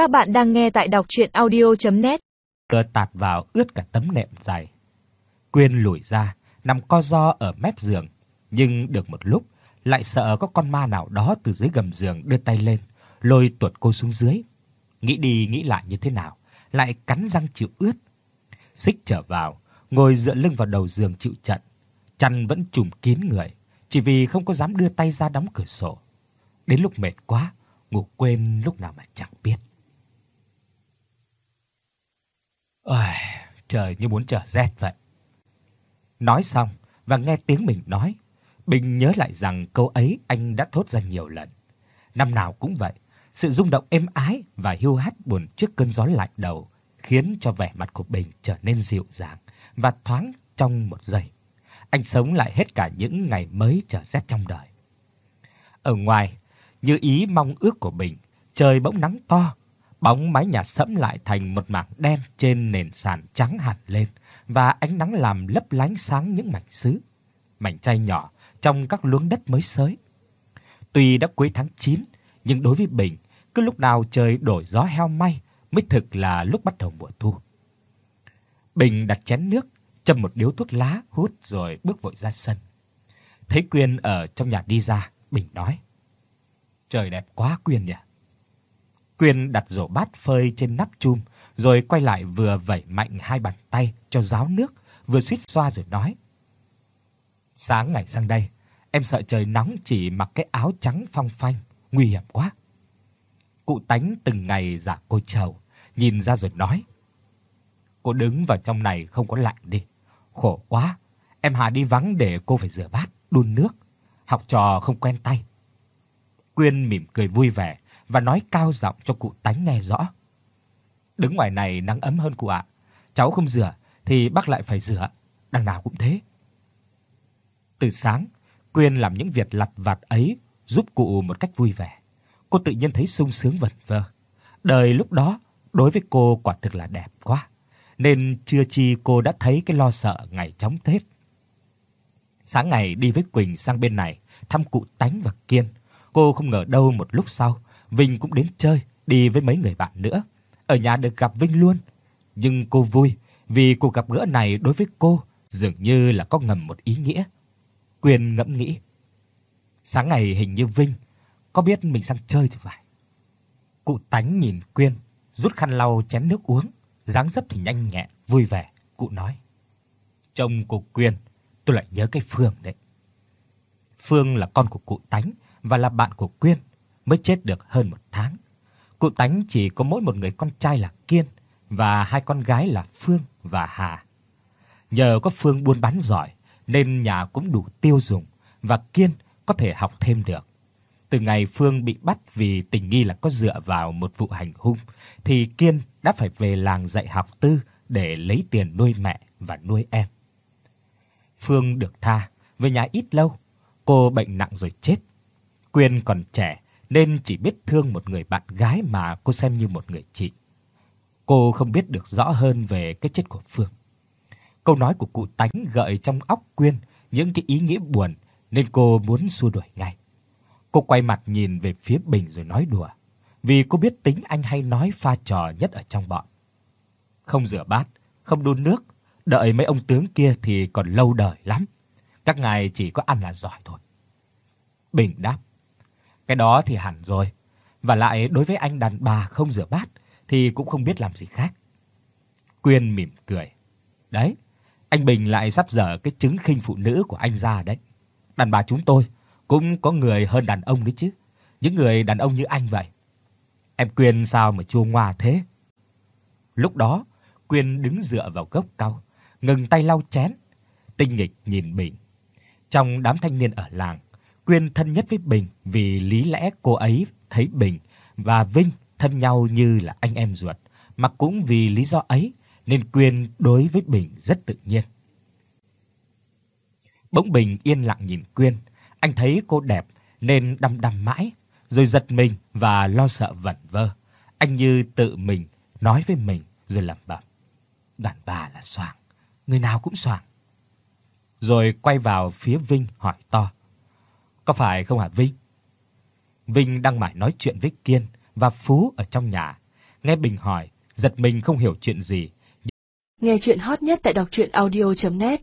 Các bạn đang nghe tại đọc audio net Vừa tạt vào ướt cả tấm nệm dày. Quyên lùi ra, nằm co ro ở mép giường, nhưng được một lúc lại sợ có con ma nào đó từ dưới gầm giường đưa tay lên, lôi tuột cô xuống dưới. Nghĩ đi nghĩ lại như thế nào, lại cắn răng chịu ướt. Xích trở vào, ngồi dựa lưng vào đầu giường chịu trận, chăn vẫn trùm kín người, chỉ vì không có dám đưa tay ra đóng cửa sổ. Đến lúc mệt quá, ngủ quên lúc nào mà chẳng biết. Ôi, trời như muốn trở rét vậy. Nói xong và nghe tiếng mình nói, Bình nhớ lại rằng câu ấy anh đã thốt ra nhiều lần. Năm nào cũng vậy, sự rung động êm ái và hiu hắt buồn trước cơn gió lạnh đầu khiến cho vẻ mặt của Bình trở nên dịu dàng và thoáng trong một giây. Anh sống lại hết cả những ngày mới trở rét trong đời. Ở ngoài, như ý mong ước của Bình, trời bỗng nắng to, bóng mái nhà sẫm lại thành một mảng đen trên nền sàn trắng hẳn lên và ánh nắng làm lấp lánh sáng những mảnh sứ, mảnh chai nhỏ trong các luống đất mới xới. Tuy đã cuối tháng 9, nhưng đối với Bình, cứ lúc nào trời đổi gió heo may mới thực là lúc bắt đầu mùa thu. Bình đặt chén nước, châm một điếu thuốc lá hút rồi bước vội ra sân. Thấy Quyên ở trong nhà đi ra, Bình nói: "Trời đẹp quá Quyên nhỉ." Quyên đặt rổ bát phơi trên nắp chum, rồi quay lại vừa vẩy mạnh hai bàn tay cho ráo nước, vừa suýt xoa rồi nói: "Sáng ngày sang đây, em sợ trời nóng chỉ mặc cái áo trắng phong phanh, nguy hiểm quá." Cụ Tánh từng ngày giả cô trầu, nhìn ra rồi nói: "Cô đứng vào trong này không có lạnh đi, khổ quá. Em Hà đi vắng để cô phải rửa bát, đun nước, học trò không quen tay." Quyên mỉm cười vui vẻ và nói cao giọng cho cụ Tánh nghe rõ. "Đứng ngoài này nắng ấm hơn cụ ạ. Cháu không rửa thì bác lại phải rửa, đằng nào cũng thế." Từ sáng, Quyên làm những việc lặt vặt ấy giúp cụ một cách vui vẻ. Cô tự nhiên thấy sung sướng vẩn vơ. Đời lúc đó đối với cô quả thực là đẹp quá, nên chưa chi cô đã thấy cái lo sợ ngày chóng Tết. Sáng ngày đi với Quỳnh sang bên này thăm cụ Tánh và Kiên, cô không ngờ đâu một lúc sau, Vinh cũng đến chơi, đi với mấy người bạn nữa. Ở nhà được gặp Vinh luôn, nhưng cô vui vì cuộc gặp gỡ này đối với cô dường như là có ngầm một ý nghĩa. Quyền ngẫm nghĩ. Sáng ngày hình như Vinh có biết mình sang chơi thì phải. Cụ Tánh nhìn Quyên, rút khăn lau chén nước uống, dáng dấp thì nhanh nhẹn, vui vẻ, cụ nói: "Chồng của Quyên, tôi lại nhớ cái Phương đấy." Phương là con của cụ Tánh và là bạn của Quyên, mới chết được hơn một tháng. Cụ Tánh chỉ có mỗi một người con trai là Kiên và hai con gái là Phương và Hà. Nhờ có Phương buôn bán giỏi nên nhà cũng đủ tiêu dùng và Kiên có thể học thêm được. Từ ngày Phương bị bắt vì tình nghi là có dựa vào một vụ hành hung thì Kiên đã phải về làng dạy học tư để lấy tiền nuôi mẹ và nuôi em. Phương được tha, về nhà ít lâu, cô bệnh nặng rồi chết. Quyên còn trẻ nên chỉ biết thương một người bạn gái mà cô xem như một người chị. Cô không biết được rõ hơn về cái chết của Phương. Câu nói của cụ Tánh gợi trong óc Quyên những cái ý nghĩa buồn nên cô muốn xua đuổi ngay. Cô quay mặt nhìn về phía Bình rồi nói đùa, vì cô biết tính anh hay nói pha trò nhất ở trong bọn. Không rửa bát, không đun nước, đợi mấy ông tướng kia thì còn lâu đời lắm. Các ngài chỉ có ăn là giỏi thôi. Bình đáp: "Cái đó thì hẳn rồi, và lại đối với anh đàn bà không rửa bát thì cũng không biết làm gì khác." Quyên mỉm cười: "Đấy, anh Bình lại sắp dở cái chứng khinh phụ nữ của anh ra đấy. Đàn bà chúng tôi cũng có người hơn đàn ông đấy chứ. Những người đàn ông như anh vậy. Em Quyên sao mà chua ngoa thế? Lúc đó, Quyên đứng dựa vào gốc cau, ngừng tay lau chén, tinh nghịch nhìn Bình. Trong đám thanh niên ở làng, Quyên thân nhất với Bình vì lý lẽ cô ấy thấy Bình và Vinh thân nhau như là anh em ruột, mà cũng vì lý do ấy nên Quyên đối với Bình rất tự nhiên. Bỗng Bình yên lặng nhìn Quyên, anh thấy cô đẹp nên đăm đăm mãi, rồi giật mình và lo sợ vẩn vơ. Anh như tự mình nói với mình rồi lẩm bẩm: "Đàn bà là xoàng, người nào cũng xoàng." Rồi quay vào phía Vinh hỏi to: có phải không hả Vinh? Vinh đang mải nói chuyện với Kiên và Phú ở trong nhà. Nghe Bình hỏi, giật mình không hiểu chuyện gì. Nghe chuyện hot nhất tại đọc audio net